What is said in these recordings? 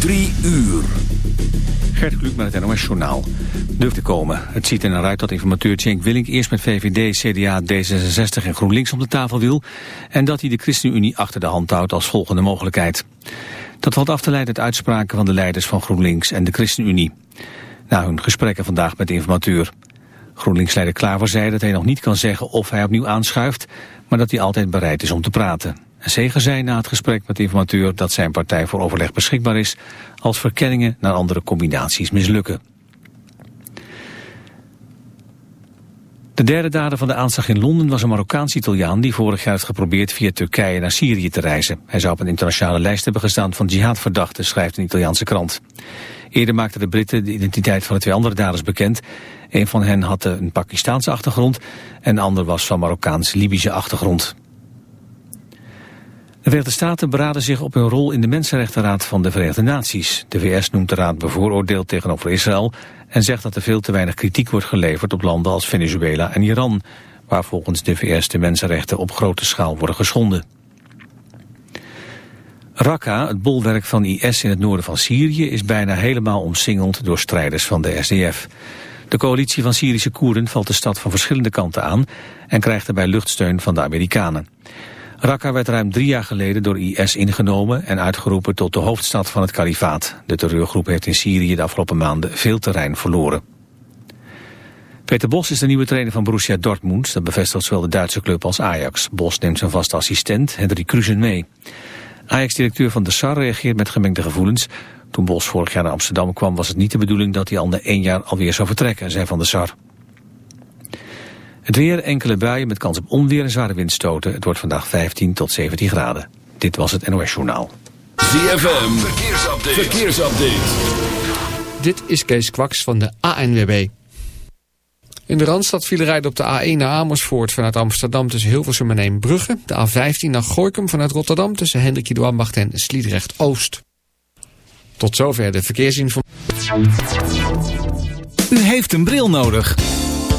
Drie uur. Gert Kluk met het NOS Journaal. Durft te komen. Het ziet er naar uit dat informateur Cenk Willink eerst met VVD, CDA, D66 en GroenLinks op de tafel wil... en dat hij de ChristenUnie achter de hand houdt als volgende mogelijkheid. Dat valt af te leiden uit uitspraken van de leiders van GroenLinks en de ChristenUnie. Na hun gesprekken vandaag met de informateur. GroenLinks-leider Klaver zei dat hij nog niet kan zeggen of hij opnieuw aanschuift... maar dat hij altijd bereid is om te praten. Zeger zei na het gesprek met de informateur dat zijn partij voor overleg beschikbaar is als verkenningen naar andere combinaties mislukken. De derde dader van de aanslag in Londen was een Marokkaans Italiaan die vorig jaar heeft geprobeerd via Turkije naar Syrië te reizen. Hij zou op een internationale lijst hebben gestaan van jihadverdachten, schrijft een Italiaanse krant. Eerder maakten de Britten de identiteit van de twee andere daders bekend. Een van hen had een Pakistaanse achtergrond en de ander was van Marokkaans-Libische achtergrond. De Verenigde Staten beraden zich op hun rol in de Mensenrechtenraad van de Verenigde Naties. De VS noemt de raad bevooroordeeld tegenover Israël en zegt dat er veel te weinig kritiek wordt geleverd op landen als Venezuela en Iran, waar volgens de VS de mensenrechten op grote schaal worden geschonden. Raqqa, het bolwerk van IS in het noorden van Syrië, is bijna helemaal omsingeld door strijders van de SDF. De coalitie van Syrische Koerden valt de stad van verschillende kanten aan en krijgt daarbij luchtsteun van de Amerikanen. Raqqa werd ruim drie jaar geleden door IS ingenomen en uitgeroepen tot de hoofdstad van het kalifaat. De terreurgroep heeft in Syrië de afgelopen maanden veel terrein verloren. Peter Bos is de nieuwe trainer van Borussia Dortmund. Dat bevestigt zowel de Duitse club als Ajax. Bos neemt zijn vaste assistent, Hendrik Kruisen, mee. Ajax-directeur van de SAR reageert met gemengde gevoelens. Toen Bos vorig jaar naar Amsterdam kwam was het niet de bedoeling dat hij al na één jaar alweer zou vertrekken, zei Van de SAR. Het weer, enkele buien met kans op onweer en zware windstoten. Het wordt vandaag 15 tot 17 graden. Dit was het NOS Journaal. ZFM, verkeersupdate. verkeersupdate. Dit is Kees Kwaks van de ANWB. In de Randstad viel rijden op de A1 naar Amersfoort vanuit Amsterdam tussen Hilversum en Eembrugge. De A15 naar Gooikum vanuit Rotterdam tussen Hendrikje de Ambacht en Sliedrecht Oost. Tot zover de verkeersinformatie. U heeft een bril nodig.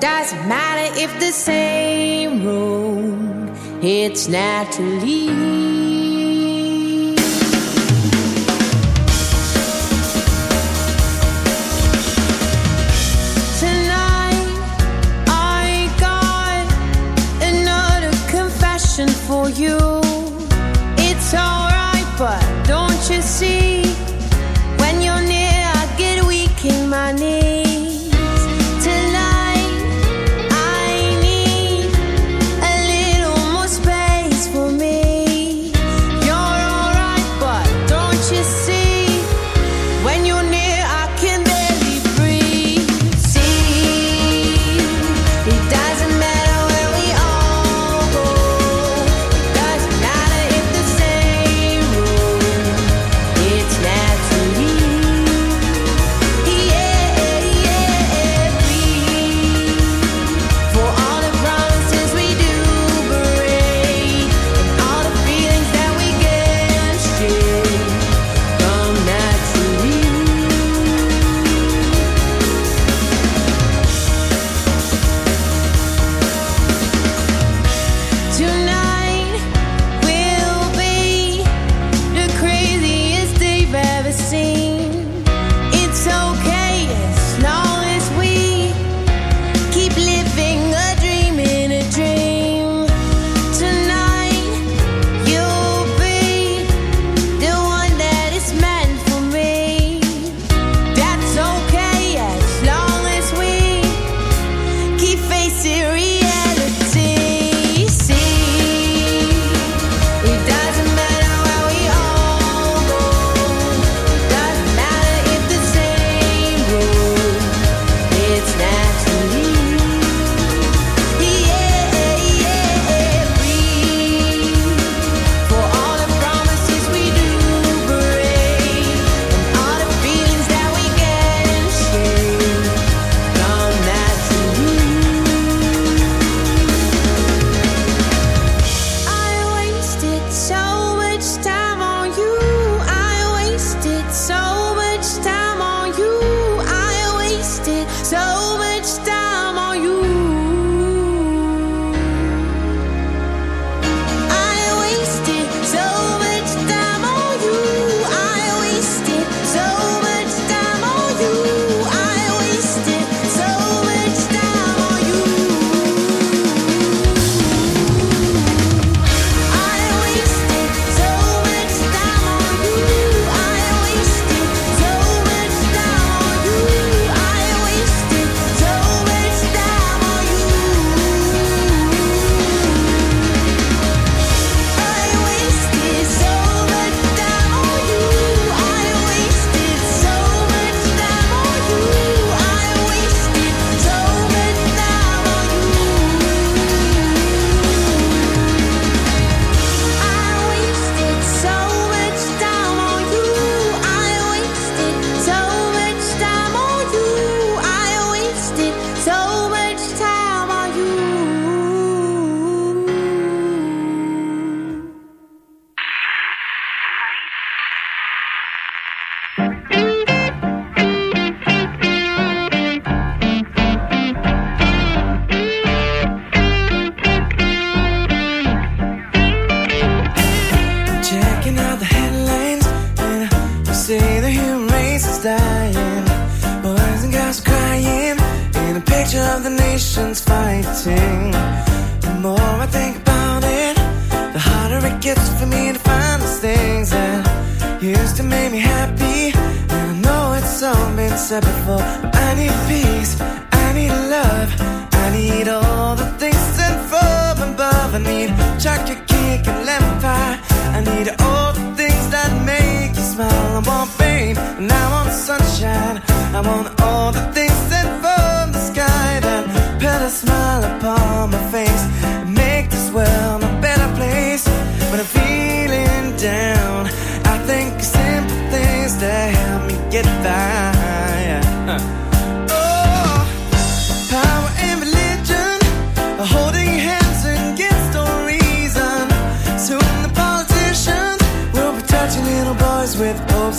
doesn't matter if the same road, it's naturally. that before. I need peace, I need love, I need all the things sent from above. I need chocolate cake and lemon pie. I need all the things that make you smile. I want rain and I want sunshine. I want all the things sent from the sky that put a smile upon my face.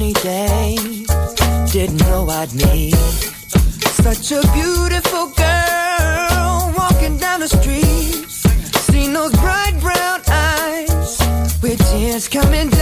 sunny days. Didn't know I'd meet such a beautiful girl walking down the street. Seen those bright brown eyes with tears coming down.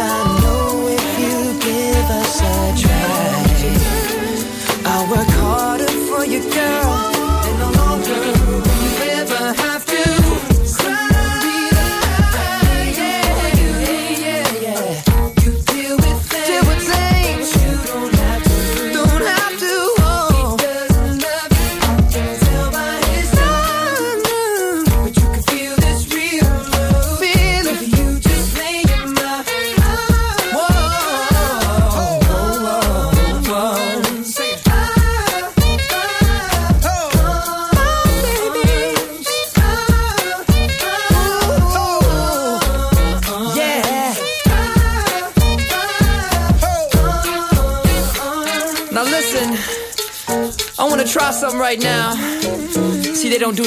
na.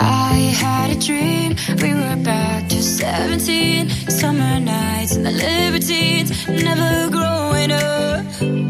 I had a dream. We were back to 17. Summer nights and the libertines. Never growing up.